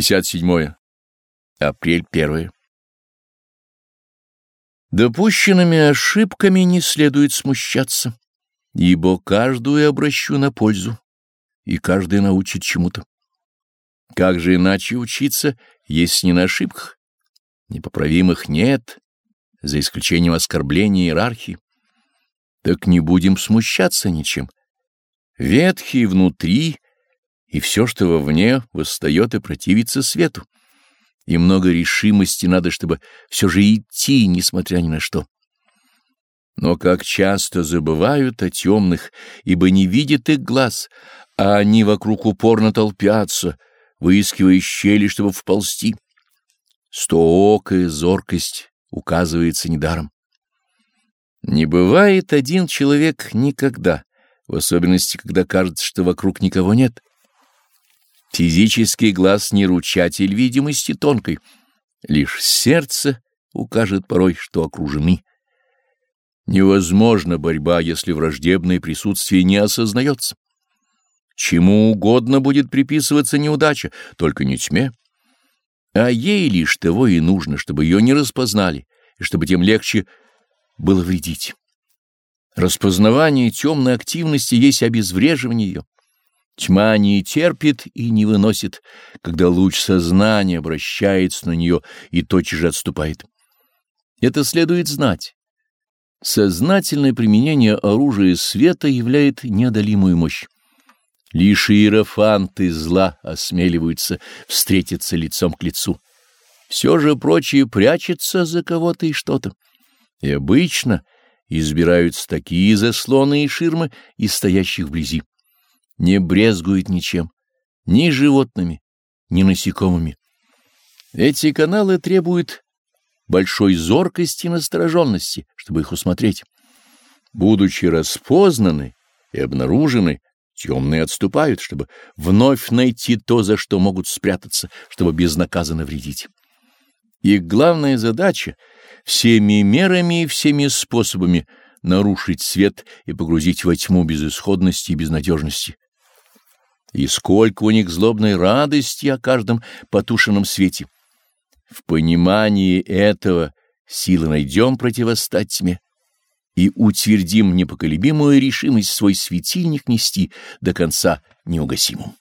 57. Апрель 1. Допущенными ошибками не следует смущаться, ибо каждую обращу на пользу, и каждый научит чему-то. Как же иначе учиться, если не на ошибках? Непоправимых нет, за исключением оскорбления иерархии. Так не будем смущаться ничем. Ветхий внутри — и все, что вовне, восстает и противится свету. И много решимости надо, чтобы все же идти, несмотря ни на что. Но как часто забывают о темных, ибо не видит их глаз, а они вокруг упорно толпятся, выискивая щели, чтобы вползти. Стоокая зоркость указывается недаром. Не бывает один человек никогда, в особенности, когда кажется, что вокруг никого нет. Физический глаз не ручатель видимости тонкой, лишь сердце укажет порой, что окружены. Невозможна борьба, если враждебное присутствие не осознается. Чему угодно будет приписываться неудача, только не тьме. А ей лишь того и нужно, чтобы ее не распознали, и чтобы тем легче было вредить. Распознавание темной активности есть обезвреживание ее. Тьма не терпит и не выносит, когда луч сознания обращается на нее и тотчас же отступает. Это следует знать. Сознательное применение оружия света являет неодолимую мощь. Лишь иерофанты зла осмеливаются встретиться лицом к лицу. Все же прочие прячется за кого-то и что-то. И обычно избираются такие заслоны и ширмы из стоящих вблизи не брезгует ничем, ни животными, ни насекомыми. Эти каналы требуют большой зоркости и настороженности, чтобы их усмотреть. Будучи распознаны и обнаружены, темные отступают, чтобы вновь найти то, за что могут спрятаться, чтобы безнаказанно вредить. Их главная задача — всеми мерами и всеми способами нарушить свет и погрузить во тьму безысходности и безнадежности. И сколько у них злобной радости о каждом потушенном свете. В понимании этого силы найдем противостать тьме и утвердим непоколебимую решимость свой светильник нести до конца неугасимым.